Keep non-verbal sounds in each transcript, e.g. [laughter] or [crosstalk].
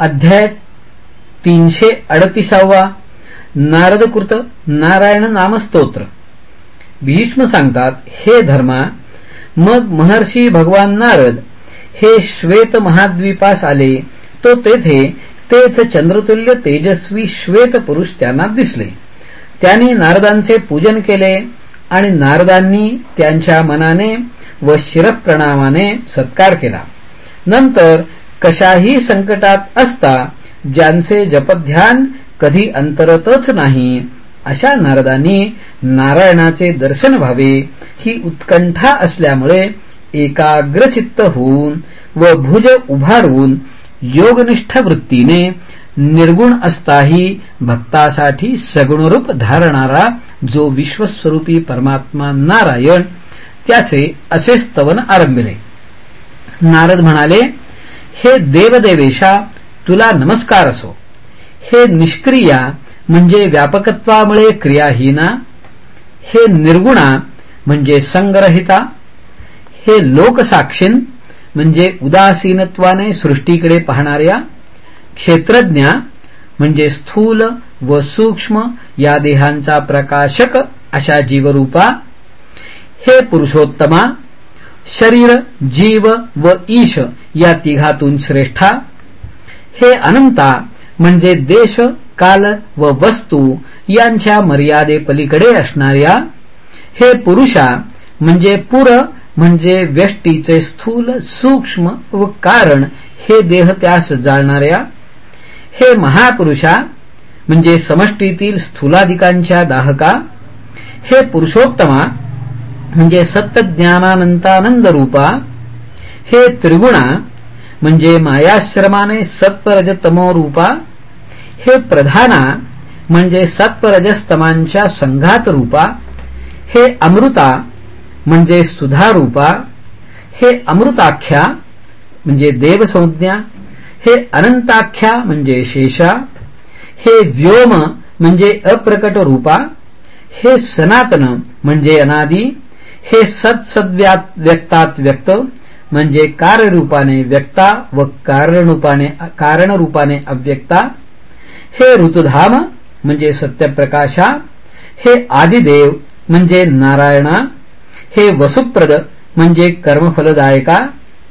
अध्याय तीनशे अडतीसावा. नारदकृत नारायण नामस्तोत्र. भीष्म सांगतात हे धर्मा मग महर्षी भगवान नारद हे श्वेत महाद्वीपास आले. तो तेथे तेच चंद्रतुल्य तेजस्वी श्वेत पुरुष त्यांना दिसले. त्यांनी नारदांचे पूजन केले आणि नारदांनी त्यांच्या मनाने व शिरप्रणामाने सत्कार केला. नंतर कशाही संकटात असता ज्यांचे जपध्यान कधी अंतरतच नाही. अशा नारदांनी नारायणाचे दर्शन व्हावे. ही उत्कंठा असल्यामुळे एकाग्रचित्त होऊन व भुज उभारून योगनिष्ठ वृत्तीने निर्गुण असताही भक्तासाठी सगुणरूप धारणारा जो विश्वस्वरूपी परमात्मा नारायण त्याचे असे स्तवन आरंभिले. नारद म्हणाले हे देवदेवेशा तुला नमस्कार असो. हे निष्क्रिया म्हणजे व्यापकत्वामुळे क्रियाहीना. हे निर्गुणा म्हणजे संग्रहिता. हे लोकसाक्षीन म्हणजे उदासीनत्वाने सृष्टीकडे पाहणाऱ्या. क्षेत्रज्ञा म्हणजे स्थूल व सूक्ष्म या देहांचा प्रकाशक अशा जीवरूपा. हे पुरुषोत्तमा शरीर जीव व ईश या तिघातून श्रेष्ठा. हे अनंता म्हणजे देश काल व वस्तू यांच्या मर्यादेपलीकडे असणाऱ्या. हे पुरुषा म्हणजे पुर म्हणजे व्यष्टीचे स्थूल सूक्ष्म व कारण हे देह त्यास जाणणाऱ्या. हे महापुरुषा म्हणजे समष्टीतील स्थूलाधिकांच्या दाहका. हे पुरुषोत्तमा म्हणजे सत्यज्ञानानंतानंद रूपा हे त्रिगुणा म्हणजे मायाश्रमाने सत्वरजतमो रूपा हे प्रधाना म्हणजे सत्वरजस्तमांच्या संघात रूपा हे अमृता म्हणजे सुधारूपा हे अमृताख्या म्हणजे देवसंज्ञा हे अनंताख्या म्हणजे शेषा हे व्योम म्हणजे अप्रकट रूपा हे सनातन म्हणजे अनादी हे सत्सद्व्यात व्यक्तात व्यक्त म्हणजे कार्यरूपाने व्यक्ता व कारणरूपाने कारणरूपाने अव्यक्ता हे ऋतुधाम म्हणजे सत्यप्रकाशा हे आदिदेव म्हणजे नारायणा हे वसुप्रद म्हणजे कर्मफलदायका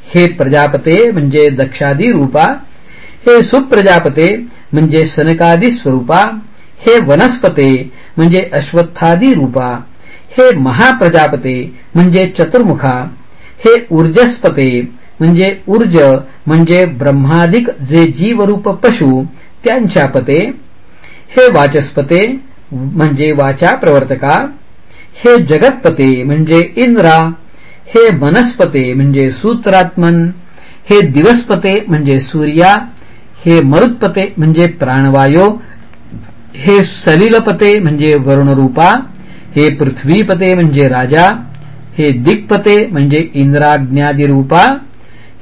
हे प्रजापते म्हणजे दक्षादी रूपा हे सुप्रजापते म्हणजे सनकादी स्वरूपा हे वनस्पते म्हणजे अश्वत्थादी रूपा हे महाप्रजापते म्हणजे चतुर्मुखा हे ऊर्जस्पते म्हणजे ऊर्ज म्हणजे ब्रह्मादिक जे जीवरूप पशु त्यांच्या पते हे वाचस्पते म्हणजे वाचा प्रवर्तका. हे जगतपते म्हणजे इंद्रा. हे वनस्पते म्हणजे सूत्रात्मन. हे दिवसपते म्हणजे सूर्या. हे मरुत्पते म्हणजे प्राणवायो. हे सलिलपते म्हणजे वरुणरूपा. हे पृथ्वीपते म्हणजे राजा हे दिक्पते म्हणजे इंद्राज्ञादिरूपा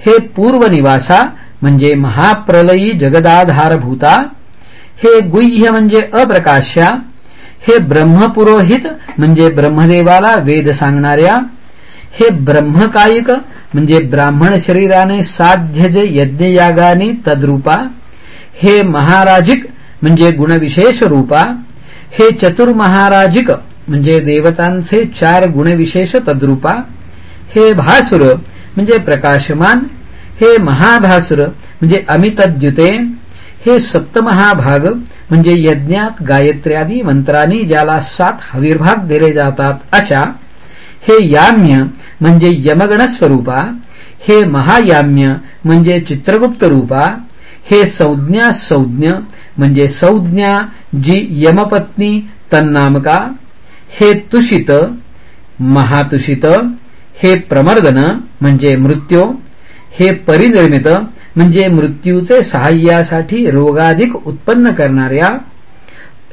हे पूर्वनिवासा म्हणजे महाप्रलयी जगदाधारभूता हे गुह्य म्हणजे अप्रकाश्या हे ब्रह्मपुरोहित म्हणजे ब्रह्मदेवाला वेद सांगणाऱ्या हे ब्रह्मकायिक म्हणजे ब्राह्मण शरीराने साध्य जे यज्ञयागानी तद्रूपा हे महाराजिक म्हणजे गुणविशेष रूपा हे चतुर्महाराजिक म्हणजे देवतांचे चार गुणविशेष तद्रूपा हे भासुर म्हणजे प्रकाशमान हे महाभासुर म्हणजे अमितद्युते हे सप्तमहाभाग म्हणजे यज्ञात गायत्र्यादी मंत्रांनी ज्याला सात हविर्भाग दिले जातात अशा हे याम्य म्हणजे यमगण स्वरूपा हे महायाम्य म्हणजे चित्रगुप्त रूपा हे संज्ञा संज्ञ म्हणजे संज्ञा जी यमपत्नी तन्नामका हे तुषित महातुषित हे प्रमर्दन म्हणजे मृत्यू हे परिनिर्मित म्हणजे मृत्यूचे सहाय्यासाठी रोगाधिक उत्पन्न करणाऱ्या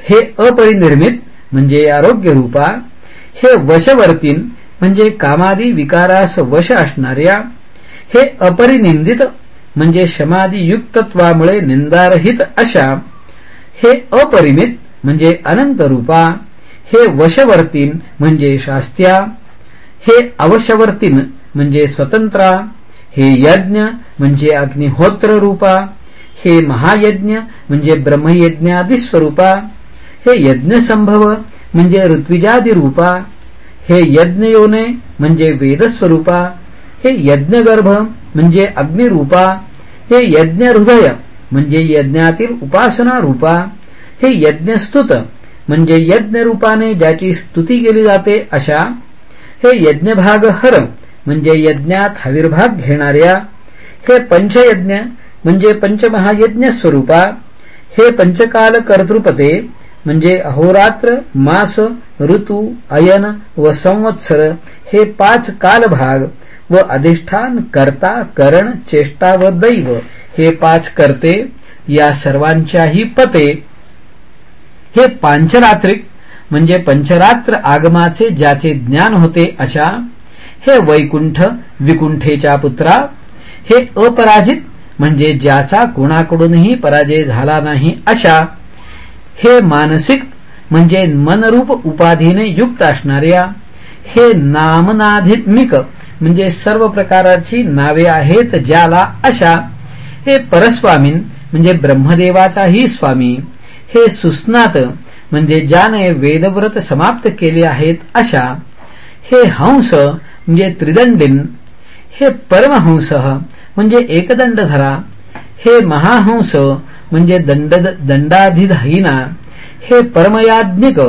हे अपरिनिर्मित म्हणजे आरोग्य रूपा हे वशवर्तीन म्हणजे कामादी विकारास वश असणाऱ्या हे अपरिनिंदित म्हणजे शमादियुक्तत्वामुळे निंदारहित अशा हे अपरिमित म्हणजे अनंत रूपा हे वशवर्तीन म्हणजे शास्त्या हे अवशवर्तीन म्हणजे स्वतंत्रा हे यज्ञ म्हणजे अग्निहोत्र रूपा हे महायज्ञ म्हणजे ब्रह्मयज्ञादी स्वरूपा हे यज्ञ संभव म्हणजे ऋत्विजादी रूपा हे यज्ञयोने म्हणजे वेदस्वरूपा हे यज्ञगर्भ म्हणजे अग्निरूपा हे यज्ञ हृदय म्हणजे यज्ञातील उपासना रूपा हे यज्ञस्तुत म्हणजे यज्ञ रूपाने ज्याची स्तुती केली जाते अशा हे यज्ञभाग हर म्हणजे यज्ञात हविर्भाग घेणाऱ्या हे पंचयज्ञ म्हणजे पंचमहायज्ञ स्वरूपा हे पंचकाल कर्तृपते म्हणजे अहोरात्र मास ऋतू अयन व संवत्सर हे पाच कालभाग व अधिष्ठान कर्ता करण चेष्टा व दैव हे पाच करते या सर्वांच्याही पते हे पांचरात्रिक म्हणजे पंचरात्र आगमाचे ज्याचे ज्ञान होते अशा हे वैकुंठ विकुंठेच्या पुत्रा हे अपराजित म्हणजे ज्याचा कोणाकडूनही पराजय झाला नाही अशा हे मानसिक म्हणजे मनरूप उपाधीने युक्त असणाऱ्या हे नामनाधित्मिक म्हणजे सर्व प्रकाराची नावे आहेत ज्याला अशा हे परस्वामीन म्हणजे ब्रह्मदेवाचाही स्वामी हे सुस्नात म्हणजे ज्याने वेदव्रत समाप्त केले आहेत अशा. हे हंस म्हणजे त्रिदंडीन. हे परमहंस म्हणजे एकदंडधरा. हे महाहंस म्हणजे दंड दंडाधिधाईना हे परमयाज्ञिक.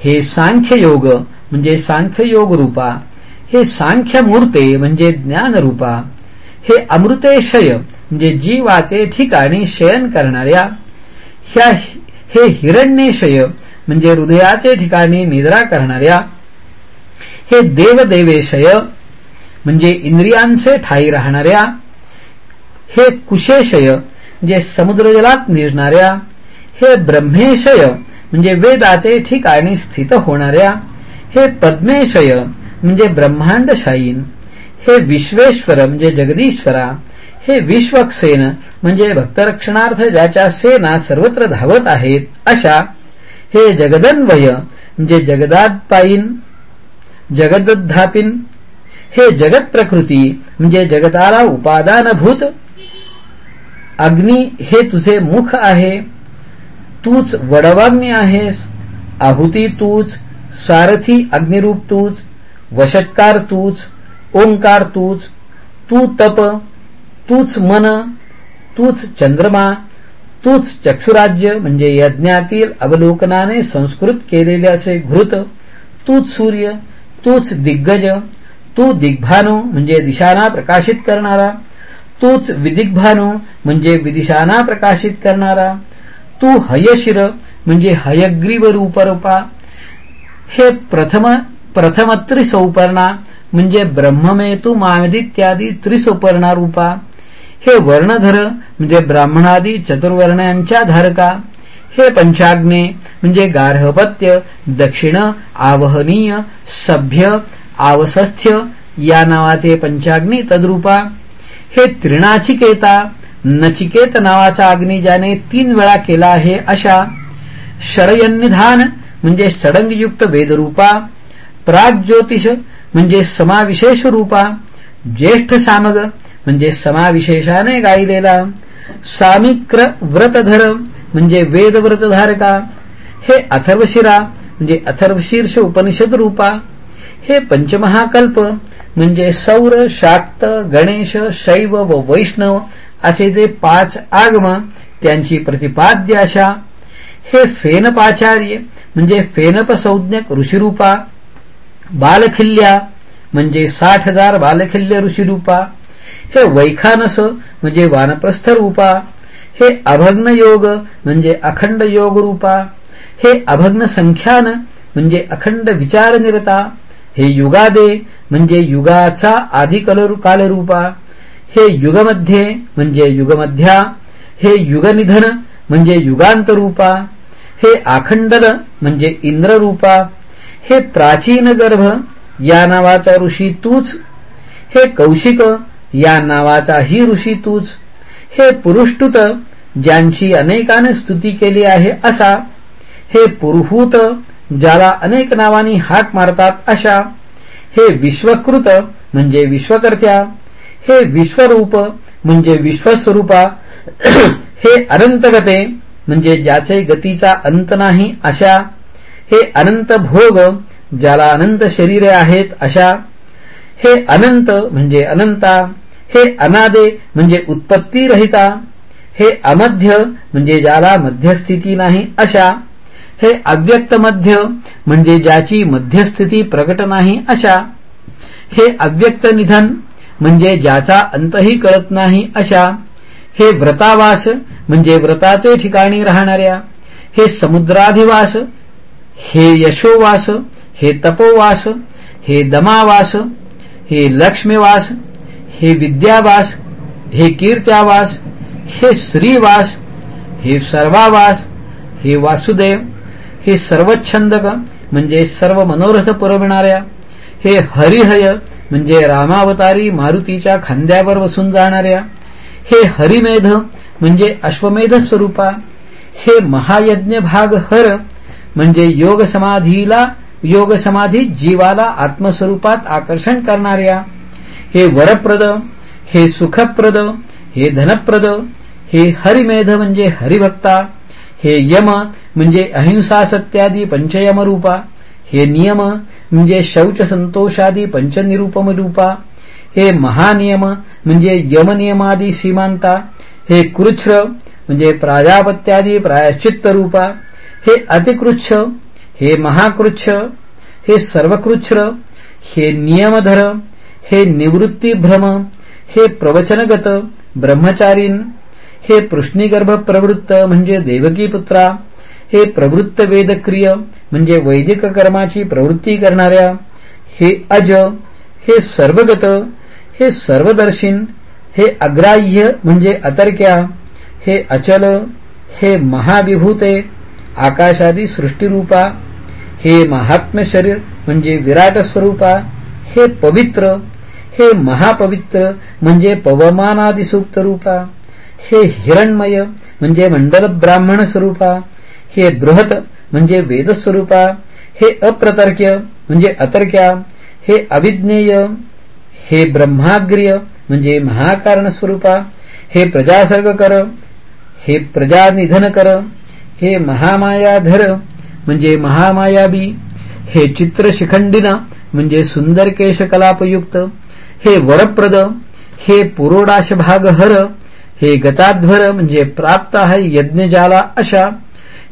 हे सांख्ययोग म्हणजे सांख्ययोग रूपा हे सांख्यमूर्ते म्हणजे ज्ञानरूपा. हे अमृतेशय म्हणजे जीवाचे ठिकाणी शयन करणाऱ्या ह्या हे हिरण्यशय म्हणजे हृदयाचे ठिकाणी निद्रा करणाऱ्या हे देवदेवेशय म्हणजे इंद्रियांचे ठाई राहणाऱ्या हे कुशेशय म्हणजे समुद्रजलात निजणाऱ्या हे ब्रह्मेशय म्हणजे वेदाचे ठिकाणी स्थित होणाऱ्या हे पद्मेशय म्हणजे ब्रह्मांडशाईन हे विश्वेश्वर म्हणजे जगदीश्वरा हे विश्वक्सेन म्हणजे भक्तरक्षणार्थ ज्याच्या सेना सर्वत्र धावत आहेत अशा हे जगदन्वय म्हणजे जगदात्पाईन जगदधापिन हे जगत प्रकृती म्हणजे जगताला उपादानभूत अग्नी हे तुझे मुख आहे तूच वडवाग्नी आहेस आहुती तूच सारथी अग्निरूप तूच वशत्कार तूच ओंकार तूच तू तप तूच मन तूच चंद्रमा तूच चक्षुराज्य म्हणजे यज्ञातील अवलोकनाने संस्कृत केलेले असे घृत तूच सूर्य तूच दिग्गज तू दिग्भानू म्हणजे दिशाना प्रकाशित करणारा तूच विदिग्भानू म्हणजे विदिशाना प्रकाशित करणारा तू हयशिर म्हणजे हयग्रीव रूपरूपा हे प्रथम प्रथम त्रिसौपर्णा म्हणजे ब्रह्ममेतू मामदित्यादी त्रिसौपर्णा रूपा हे वर्णधर म्हणजे ब्राह्मणादी चतुर्वर्णांच्या धारका. हे पंचाग्ने म्हणजे गार्हपत्य दक्षिण आवहनीय सभ्य आवसस्थ्य या नावाचे पंचाग्नी तद्रूपा. हे त्रिणाचिकेता नचिकेत नावाचा अग्नी ज्याने तीन वेळा केला आहे अशा. षडयन्निधान म्हणजे षडंगयुक्त वेदरूपा. प्राग्ज्योतिष म्हणजे समाविशेष रूपा. ज्येष्ठ सामग म्हणजे समाविशेषाने गायलेला सामिक्र व्रतधर म्हणजे वेदव्रतधारका हे अथर्वशिरा म्हणजे अथर्वशीर्ष उपनिषद रूपा. हे पंचमहाकल्प म्हणजे सौर शाक्त गणेश शैव व वैष्णव असे जे पाच आगम त्यांची प्रतिपाद्य अशा हे फेनपाचार्य म्हणजे फेनप संज्ञक ऋषिरूपा. बालखिल्ल्या म्हणजे साठ हजार बालखिल्य ऋषिरूपा. हे वैखानस म्हणजे वानप्रस्थ रूपा. हे अभग्न योग म्हणजे अखंड योग रूपा. हे अभग्न संख्यान म्हणजे अखंड विचारनिरता हे युगादे म्हणजे युगाचा आदी कालरूपा हे युगमध्ये म्हणजे युगमध्या. हे युगनिधन म्हणजे युगांत रूपा. हे आखंडन म्हणजे इंद्ररूपा हे प्राचीन गर्भ या नावाचा ऋषी तूच. हे कौशिक या नावाचा ही ऋषी तूच. हे पुरुष्टुत ज्यांची अनेकाने स्तुती केली आहे असा हे पुरुहूत ज्याला अनेक नावानी हाक मारतात अशा हे विश्वकृत म्हणजे विश्वकर्त्या हे विश्वरूप म्हणजे विश्वस्वरूपा [clears throat] हे अनंतगते म्हणजे ज्याचे गतीचा अंत नाही अशा हे अनंत भोग ज्याला अनंत शरीरे आहेत अशा हे अनंत म्हणजे अनंता हे अनादे म्हणजे उत्पत्ती रहिता हे अमध्य म्हणजे ज्याला मध्यस्थिती नाही अशा हे अव्यक्त मध्य म्हणजे ज्याची मध्यस्थिती प्रकट नाही अशा हे अव्यक्त निधन म्हणजे ज्याचा अंतही कळत नाही अशा हे व्रतावास म्हणजे व्रताचे ठिकाणी राहणाऱ्या हे समुद्राधिवास हे यशोवास हे तपोवास हे दमावास हे लक्ष्मीवास हे विद्यावास हे कीर्त्यावास हे श्रीवास हे सर्वावास हे वासुदेव हे सर्वच्छंदक म्हणजे सर्व मनोरथ पुरविणाऱ्या हे हरिहय म्हणजे रामावतारी मारुतीच्या खांद्यावर बसून जाणाऱ्या हे हरिमेध म्हणजे अश्वमेध स्वरूपा हे महायज्ञ भाग हर म्हणजे योग समाधीला योग समाधी जीवाला आत्मस्वरूपात आकर्षण करणाऱ्या. हे वरप्रद हे सुखप्रद हे धनप्रद हे हरिमेध म्हणजे हरिभक्ता हे यम म्हणजे अहिंसा सत्यादी पंचयमरूपा हे नियम म्हणजे शौच संतोषादी पंचनिरुपम रूपा हे महानियम म्हणजे यमनियमादी सीमांता हे कृच्छ म्हणजे प्राजापत्यादी प्रायश्चित्त रूपा हे अतिकृच्छ हे महाकृच्छ हे सर्वकृच्छ हे नियमधर हे निवृत्तीभ्रम हे प्रवचनगत ब्रह्मचारीन हे पृष्णीगर्भ प्रवृत्त म्हणजे देवकी पुत्रा हे प्रवृत्त वेदक्रिय म्हणजे वैदिक कर्माची प्रवृत्ती करणाऱ्या हे अज हे सर्वगत हे सर्वदर्शीन हे अग्राह्य म्हणजे अतर्क्या हे अचल हे महाविभूते आकाशादी सृष्टीरूपा हे महात्म्य शरीर म्हणजे विराट स्वरूपा हे पवित्र हे महापवित्र म्हणजे पवमानादिसूक्त रूपा हे हिरणमय म्हणजे मंडल ब्राह्मण स्वरूपा हे बृहत म्हणजे वेदस्वरूपा हे अप्रतर्क्य म्हणजे अतर्क्या हे अविज्ञेय हे ब्रह्माग्र्य म्हणजे महाकारण स्वरूपा हे प्रजासर्ग कर हे प्रजानिधन कर हे महामायाधर म्हणजे महामायाबी हे चित्रशिखंडिना म्हणजे सुंदर केशकलापयुक्त हे वरप्रद हे पुरोडाश भाग हर हे गताध्वर म्हणजे प्राप्त आहे यज्ञजाला अशा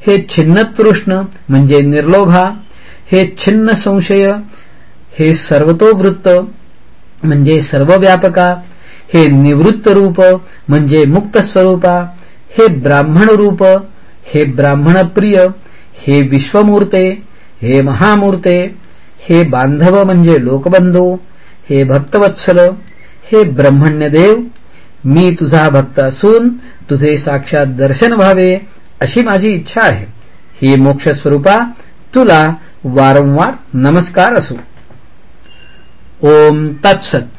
हे छिन्नतृष्ण म्हणजे निर्लोभा हे छिन्न संशय हे सर्वतोवृत्त म्हणजे सर्वव्यापका हे निवृत्त रूप म्हणजे मुक्त स्वरूपा हे ब्राह्मण रूप हे ब्राह्मण प्रिय हे विश्वमूर्ते हे महामूर्ते हे बांधव म्हणजे लोकबंधू हे भक्तवत्सल हे ब्रह्मण्यदेव मी तुझा भक्त असून तुझे साक्षात दर्शन व्हावे अशी माझी इच्छा आहे. ही मोक्ष स्वरूपा तुला वारंवार नमस्कार असो. ओम तत्सत.